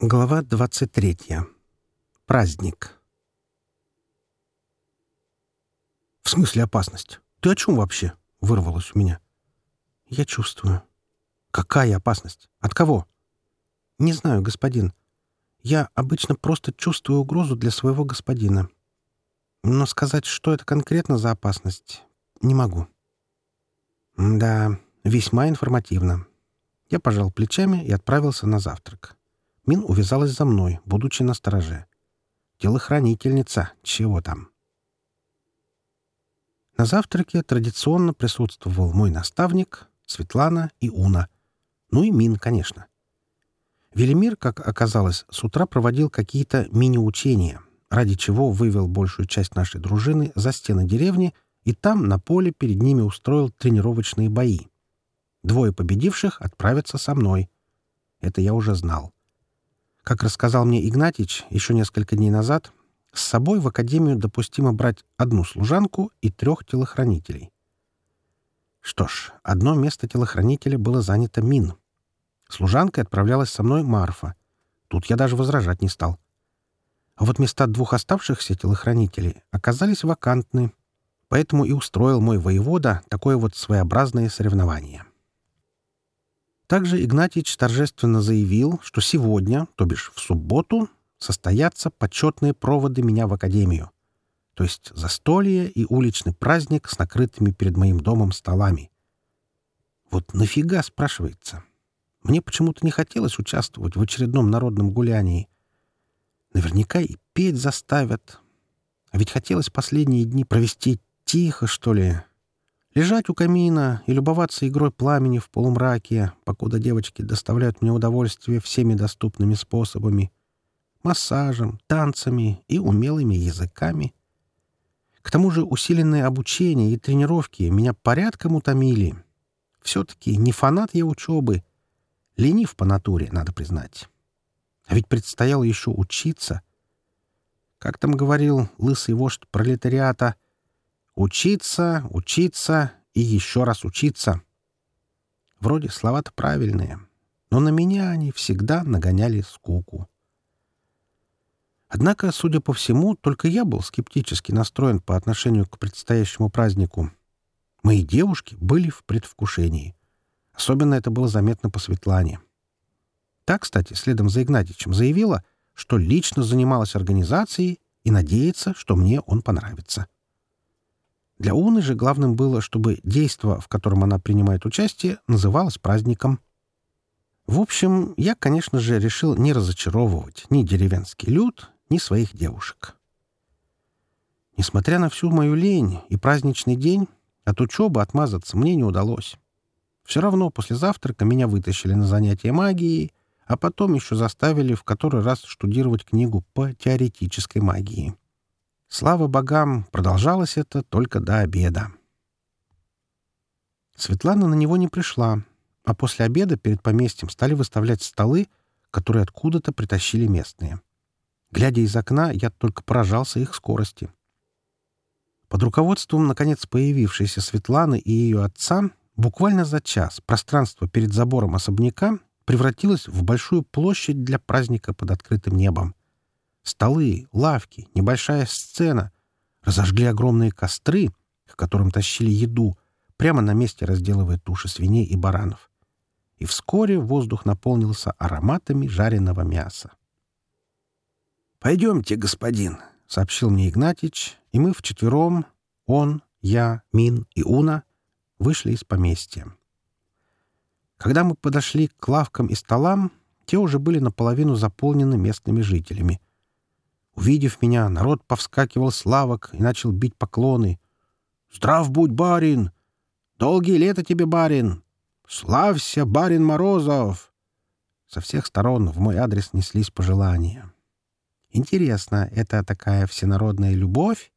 Глава 23. Праздник. «В смысле опасность? Ты о чем вообще?» — вырвалось у меня. «Я чувствую». «Какая опасность? От кого?» «Не знаю, господин. Я обычно просто чувствую угрозу для своего господина. Но сказать, что это конкретно за опасность, не могу». «Да, весьма информативно». Я пожал плечами и отправился на завтрак. Мин увязалась за мной, будучи на стороже. Телохранительница, чего там? На завтраке традиционно присутствовал мой наставник, Светлана и Уна. Ну и Мин, конечно. Велимир, как оказалось, с утра проводил какие-то мини-учения, ради чего вывел большую часть нашей дружины за стены деревни и там, на поле, перед ними устроил тренировочные бои. Двое победивших отправятся со мной. Это я уже знал. Как рассказал мне Игнатьич еще несколько дней назад, с собой в академию допустимо брать одну служанку и трех телохранителей. Что ж, одно место телохранителя было занято Мин. Служанкой отправлялась со мной Марфа. Тут я даже возражать не стал. А вот места двух оставшихся телохранителей оказались вакантны, поэтому и устроил мой воевода такое вот своеобразное соревнование. Также Игнатьич торжественно заявил, что сегодня, то бишь в субботу, состоятся почетные проводы меня в академию. То есть застолье и уличный праздник с накрытыми перед моим домом столами. Вот нафига, спрашивается? Мне почему-то не хотелось участвовать в очередном народном гулянии. Наверняка и петь заставят. А ведь хотелось последние дни провести тихо, что ли, Лежать у камина и любоваться игрой пламени в полумраке, покуда девочки доставляют мне удовольствие всеми доступными способами. Массажем, танцами и умелыми языками. К тому же усиленное обучение и тренировки меня порядком утомили. Все-таки не фанат я учебы. Ленив по натуре, надо признать. А ведь предстояло еще учиться. Как там говорил лысый вождь пролетариата — Учиться, учиться и еще раз учиться. Вроде слова-то правильные, но на меня они всегда нагоняли скуку. Однако, судя по всему, только я был скептически настроен по отношению к предстоящему празднику. Мои девушки были в предвкушении. Особенно это было заметно по Светлане. Так, кстати, следом за Игнатьичем заявила, что лично занималась организацией и надеется, что мне он понравится. — для Уны же главным было, чтобы действо, в котором она принимает участие, называлось праздником. В общем, я, конечно же, решил не разочаровывать ни деревенский люд, ни своих девушек. Несмотря на всю мою лень и праздничный день, от учебы отмазаться мне не удалось. Все равно после завтрака меня вытащили на занятия магией, а потом еще заставили в который раз штудировать книгу по теоретической магии. Слава богам, продолжалось это только до обеда. Светлана на него не пришла, а после обеда перед поместьем стали выставлять столы, которые откуда-то притащили местные. Глядя из окна, я только поражался их скорости. Под руководством, наконец, появившейся Светланы и ее отца, буквально за час пространство перед забором особняка превратилось в большую площадь для праздника под открытым небом. Столы, лавки, небольшая сцена. Разожгли огромные костры, к которым тащили еду, прямо на месте разделывая туши свиней и баранов. И вскоре воздух наполнился ароматами жареного мяса. «Пойдемте, господин», — сообщил мне Игнатьич, и мы вчетвером, он, я, Мин и Уна, вышли из поместья. Когда мы подошли к лавкам и столам, те уже были наполовину заполнены местными жителями. Увидев меня, народ повскакивал с лавок и начал бить поклоны. «Здрав будь, барин! Долгие лета тебе, барин! Славься, барин Морозов!» Со всех сторон в мой адрес неслись пожелания. Интересно, это такая всенародная любовь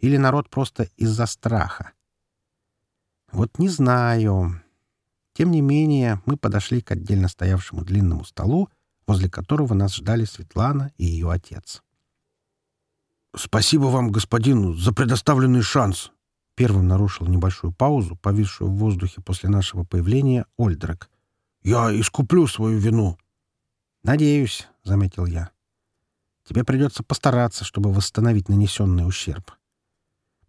или народ просто из-за страха? Вот не знаю. Тем не менее, мы подошли к отдельно стоявшему длинному столу, возле которого нас ждали Светлана и ее отец. «Спасибо вам, господин, за предоставленный шанс!» Первым нарушил небольшую паузу, повисшую в воздухе после нашего появления, Ольдрак. «Я искуплю свою вину!» «Надеюсь», — заметил я. «Тебе придется постараться, чтобы восстановить нанесенный ущерб».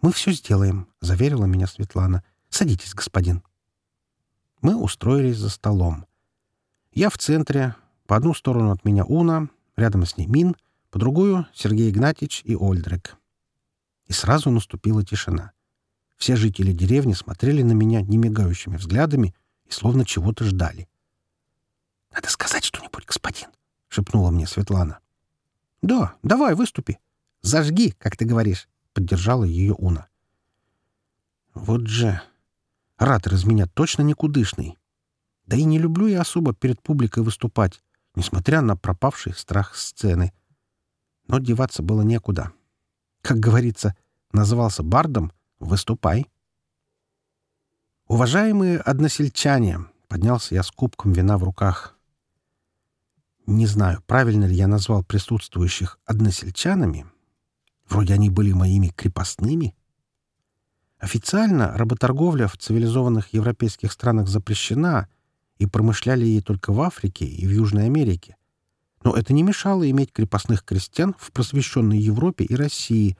«Мы все сделаем», — заверила меня Светлана. «Садитесь, господин». Мы устроились за столом. Я в центре, по одну сторону от меня Уна, рядом с ней Мин, по другую — Сергей Игнатьич и Ольдрик. И сразу наступила тишина. Все жители деревни смотрели на меня немигающими взглядами и словно чего-то ждали. «Надо сказать что-нибудь, господин», — шепнула мне Светлана. «Да, давай, выступи. Зажги, как ты говоришь», — поддержала ее Уна. «Вот же, оратор из меня точно никудышный. Да и не люблю я особо перед публикой выступать, несмотря на пропавший страх сцены. Но деваться было некуда. Как говорится, назывался бардом — выступай. «Уважаемые односельчане!» — поднялся я с кубком вина в руках. Не знаю, правильно ли я назвал присутствующих односельчанами. Вроде они были моими крепостными. Официально работорговля в цивилизованных европейских странах запрещена, и промышляли ей только в Африке и в Южной Америке. Но это не мешало иметь крепостных крестьян в просвещенной Европе и России,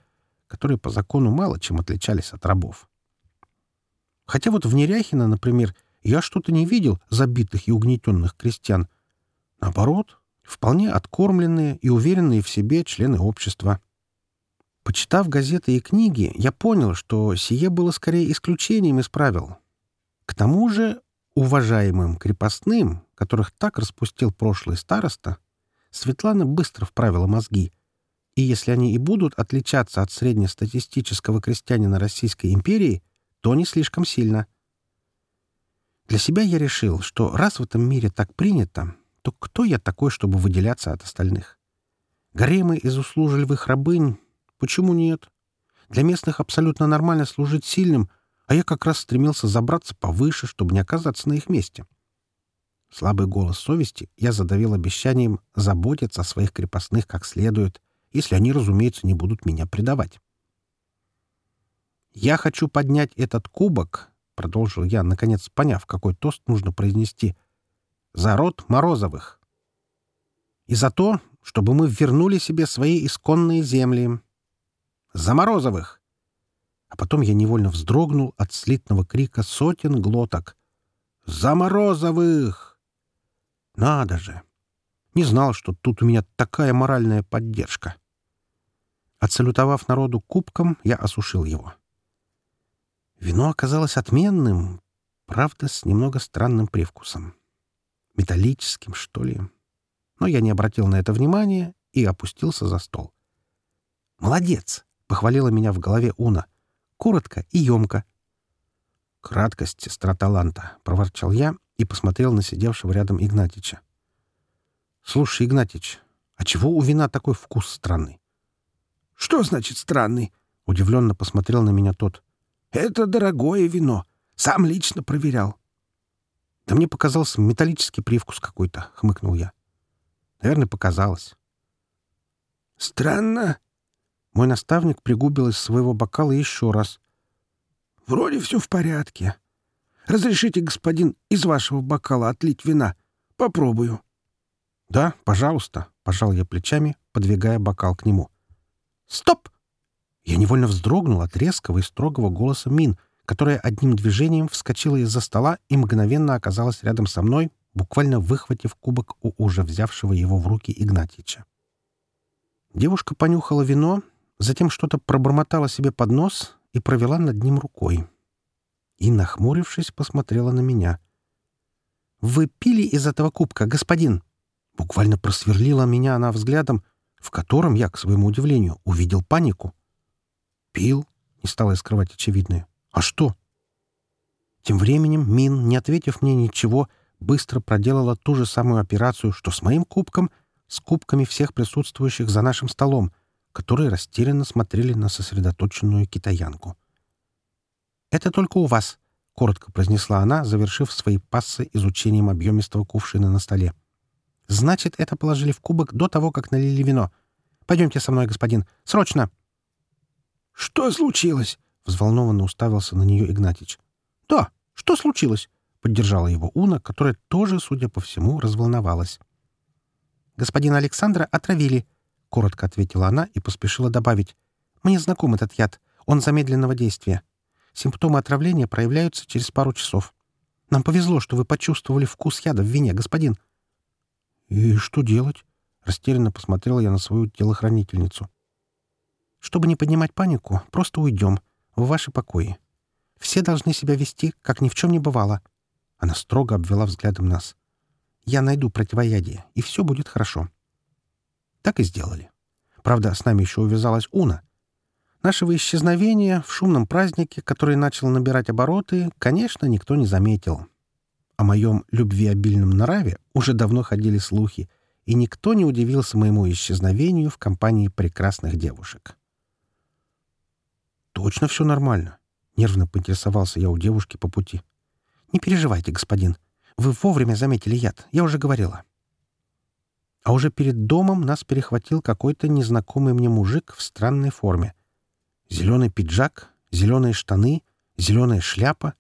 которые по закону мало чем отличались от рабов. Хотя вот в Неряхино, например, я что-то не видел забитых и угнетенных крестьян. Наоборот, вполне откормленные и уверенные в себе члены общества. Почитав газеты и книги, я понял, что сие было скорее исключением из правил. К тому же уважаемым крепостным, которых так распустил прошлый староста, Светлана быстро вправила мозги. И если они и будут отличаться от среднестатистического крестьянина Российской империи, то не слишком сильно. Для себя я решил, что раз в этом мире так принято, то кто я такой, чтобы выделяться от остальных? Гаремы из услужливых рабынь? Почему нет? Для местных абсолютно нормально служить сильным, а я как раз стремился забраться повыше, чтобы не оказаться на их месте. Слабый голос совести я задавил обещанием заботиться о своих крепостных как следует, если они, разумеется, не будут меня предавать. «Я хочу поднять этот кубок», — продолжил я, наконец поняв, какой тост нужно произнести, — «за род Морозовых. И за то, чтобы мы вернули себе свои исконные земли. За Морозовых!» А потом я невольно вздрогнул от слитного крика сотен глоток. «За Морозовых!» Надо же! Не знал, что тут у меня такая моральная поддержка. Отсалютовав народу кубком, я осушил его. Вино оказалось отменным, правда, с немного странным привкусом. Металлическим, что ли. Но я не обратил на это внимания и опустился за стол. «Молодец!» — похвалила меня в голове Уна. «Коротко и емко». «Краткость — сестра таланта», — проворчал я и посмотрел на сидевшего рядом Игнатича. «Слушай, Игнатич, а чего у вина такой вкус странный?» «Что значит странный?» — удивленно посмотрел на меня тот. «Это дорогое вино. Сам лично проверял». «Да мне показался металлический привкус какой-то», — хмыкнул я. «Наверное, показалось». «Странно». Мой наставник пригубил из своего бокала еще раз. «Вроде все в порядке. Разрешите, господин, из вашего бокала отлить вина? Попробую». «Да, пожалуйста», — пожал я плечами, подвигая бокал к нему. «Стоп!» Я невольно вздрогнул от резкого и строгого голоса Мин, которая одним движением вскочила из-за стола и мгновенно оказалась рядом со мной, буквально выхватив кубок у уже взявшего его в руки Игнатьича. Девушка понюхала вино, затем что-то пробормотала себе под нос и провела над ним рукой и, нахмурившись, посмотрела на меня. «Вы пили из этого кубка, господин?» Буквально просверлила меня она взглядом, в котором я, к своему удивлению, увидел панику. «Пил?» — не стала скрывать очевидное. «А что?» Тем временем Мин, не ответив мне ничего, быстро проделала ту же самую операцию, что с моим кубком, с кубками всех присутствующих за нашим столом, которые растерянно смотрели на сосредоточенную китаянку. «Это только у вас», — коротко произнесла она, завершив свои пассы изучением объемистого кувшина на столе. «Значит, это положили в кубок до того, как налили вино. Пойдемте со мной, господин. Срочно!» «Что случилось?» — взволнованно уставился на нее Игнатич. «Да, что случилось?» — поддержала его Уна, которая тоже, судя по всему, разволновалась. Господина Александра отравили», — коротко ответила она и поспешила добавить. «Мне знаком этот яд. Он замедленного действия. Симптомы отравления проявляются через пару часов. Нам повезло, что вы почувствовали вкус яда в вине, господин». «И что делать?» — растерянно посмотрела я на свою телохранительницу. «Чтобы не поднимать панику, просто уйдем в ваши покои. Все должны себя вести, как ни в чем не бывало». Она строго обвела взглядом нас. «Я найду противоядие, и все будет хорошо». Так и сделали. Правда, с нами еще увязалась Уна. Нашего исчезновения в шумном празднике, который начал набирать обороты, конечно, никто не заметил. О моем любвеобильном нраве уже давно ходили слухи, и никто не удивился моему исчезновению в компании прекрасных девушек. «Точно все нормально?» — нервно поинтересовался я у девушки по пути. «Не переживайте, господин. Вы вовремя заметили яд, я уже говорила». А уже перед домом нас перехватил какой-то незнакомый мне мужик в странной форме — Зеленый пиджак, зеленые штаны, зеленая шляпа.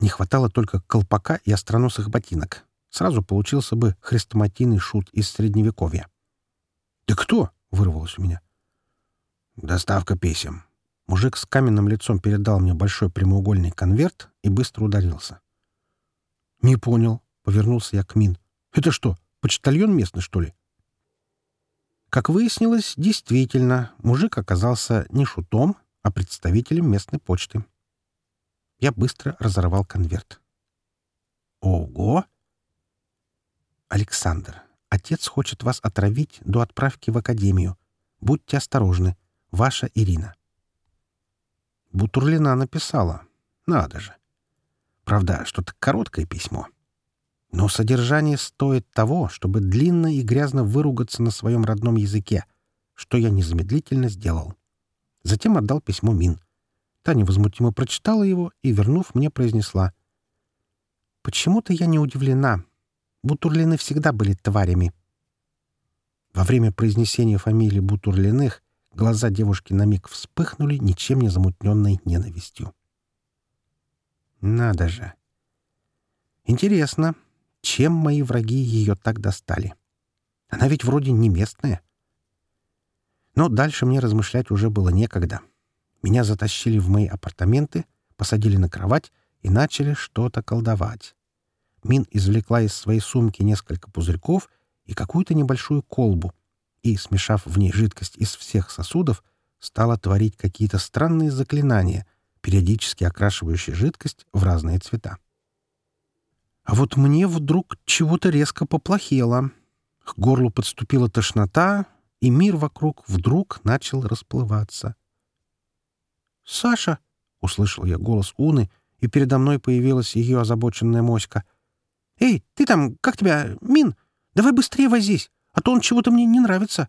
Не хватало только колпака и остроносых ботинок. Сразу получился бы хрестоматийный шут из Средневековья. «Ты кто?» — вырвалось у меня. «Доставка писем». Мужик с каменным лицом передал мне большой прямоугольный конверт и быстро ударился. «Не понял», — повернулся я к Мин. «Это что, почтальон местный, что ли?» Как выяснилось, действительно, мужик оказался не шутом, а представителем местной почты. Я быстро разорвал конверт. Ого! Александр, отец хочет вас отравить до отправки в академию. Будьте осторожны. Ваша Ирина. Бутурлина написала. Надо же. Правда, что-то короткое письмо. Но содержание стоит того, чтобы длинно и грязно выругаться на своем родном языке, что я незамедлительно сделал. Затем отдал письмо Мин. Та невозмутимо прочитала его и, вернув, мне произнесла. «Почему-то я не удивлена. Бутурлины всегда были тварями». Во время произнесения фамилии Бутурлиных глаза девушки на миг вспыхнули ничем не замутненной ненавистью. «Надо же! Интересно, чем мои враги ее так достали? Она ведь вроде не местная. Но дальше мне размышлять уже было некогда. Меня затащили в мои апартаменты, посадили на кровать и начали что-то колдовать. Мин извлекла из своей сумки несколько пузырьков и какую-то небольшую колбу и, смешав в ней жидкость из всех сосудов, стала творить какие-то странные заклинания, периодически окрашивающие жидкость в разные цвета. А вот мне вдруг чего-то резко поплохело. К горлу подступила тошнота, и мир вокруг вдруг начал расплываться. «Саша!» — услышал я голос Уны, и передо мной появилась ее озабоченная моська. «Эй, ты там, как тебя, Мин? Давай быстрее возись, а то он чего-то мне не нравится».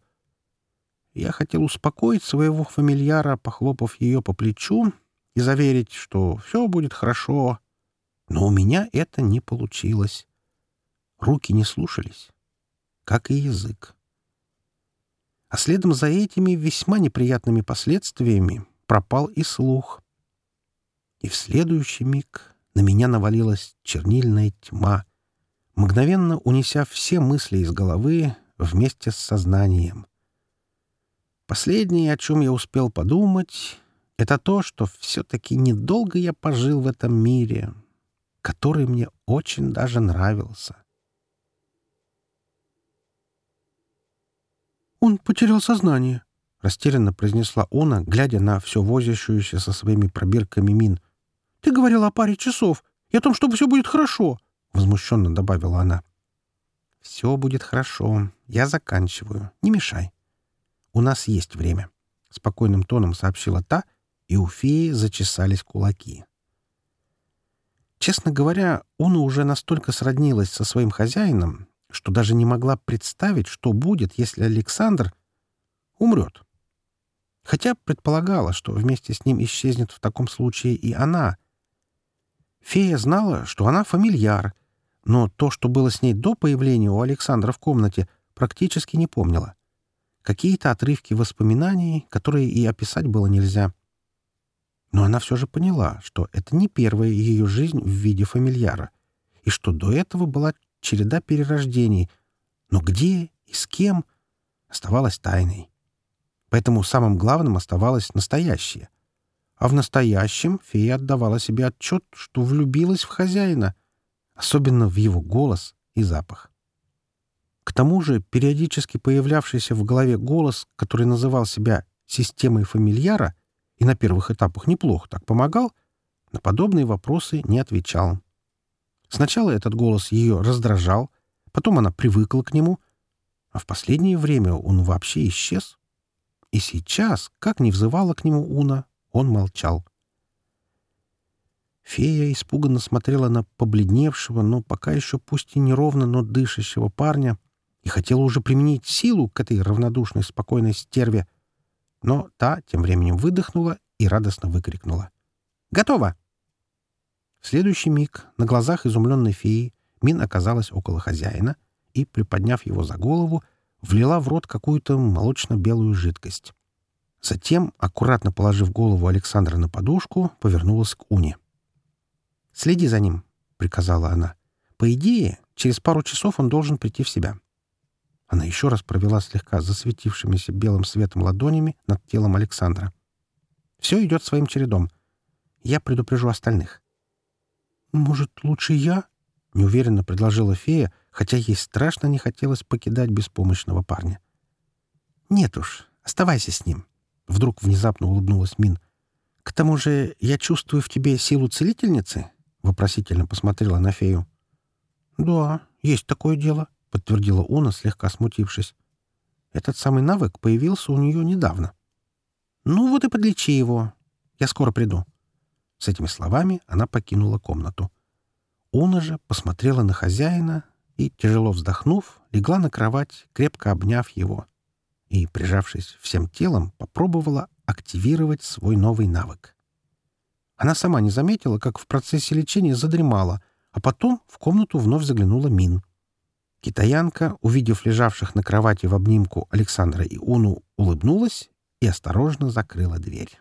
Я хотел успокоить своего фамильяра, похлопав ее по плечу, и заверить, что все будет хорошо, но у меня это не получилось. Руки не слушались, как и язык. А следом за этими весьма неприятными последствиями пропал и слух. И в следующий миг на меня навалилась чернильная тьма, мгновенно унеся все мысли из головы вместе с сознанием. Последнее, о чем я успел подумать, — это то, что все-таки недолго я пожил в этом мире, который мне очень даже нравился. «Он потерял сознание», — растерянно произнесла она, глядя на все возящуюся со своими пробирками мин. «Ты говорил о паре часов и о том, что все будет хорошо», — возмущенно добавила она. «Все будет хорошо. Я заканчиваю. Не мешай. У нас есть время», — спокойным тоном сообщила та, и у феи зачесались кулаки. Честно говоря, Уна уже настолько сроднилась со своим хозяином, что даже не могла представить, что будет, если Александр умрет. Хотя предполагала, что вместе с ним исчезнет в таком случае и она. Фея знала, что она фамильяр, но то, что было с ней до появления у Александра в комнате, практически не помнила. Какие-то отрывки воспоминаний, которые и описать было нельзя — но она все же поняла, что это не первая ее жизнь в виде фамильяра, и что до этого была череда перерождений. Но где и с кем, оставалось тайной. Поэтому самым главным оставалось настоящее. А в настоящем фея отдавала себе отчет, что влюбилась в хозяина, особенно в его голос и запах. К тому же периодически появлявшийся в голове голос, который называл себя «системой фамильяра» и на первых этапах неплохо так помогал, на подобные вопросы не отвечал. Сначала этот голос ее раздражал, потом она привыкла к нему, а в последнее время он вообще исчез. И сейчас, как ни взывала к нему Уна, он молчал. Фея испуганно смотрела на побледневшего, но пока еще пусть и неровно, но дышащего парня и хотела уже применить силу к этой равнодушной, спокойной стерве, но та тем временем выдохнула и радостно выкрикнула. «Готово!» В следующий миг на глазах изумленной феи Мин оказалась около хозяина и, приподняв его за голову, влила в рот какую-то молочно-белую жидкость. Затем, аккуратно положив голову Александра на подушку, повернулась к Уне. «Следи за ним», — приказала она. «По идее, через пару часов он должен прийти в себя». Она еще раз провела слегка засветившимися белым светом ладонями над телом Александра. «Все идет своим чередом. Я предупрежу остальных». «Может, лучше я?» — неуверенно предложила фея, хотя ей страшно не хотелось покидать беспомощного парня. «Нет уж, оставайся с ним», — вдруг внезапно улыбнулась Мин. «К тому же я чувствую в тебе силу целительницы?» — вопросительно посмотрела на фею. «Да, есть такое дело», — подтвердила Уна, слегка смутившись. «Этот самый навык появился у нее недавно». «Ну вот и подлечи его. Я скоро приду». С этими словами она покинула комнату. Уна же посмотрела на хозяина и, тяжело вздохнув, легла на кровать, крепко обняв его, и, прижавшись всем телом, попробовала активировать свой новый навык. Она сама не заметила, как в процессе лечения задремала, а потом в комнату вновь заглянула Мин. Китаянка, увидев лежавших на кровати в обнимку Александра и Уну, улыбнулась и осторожно закрыла дверь.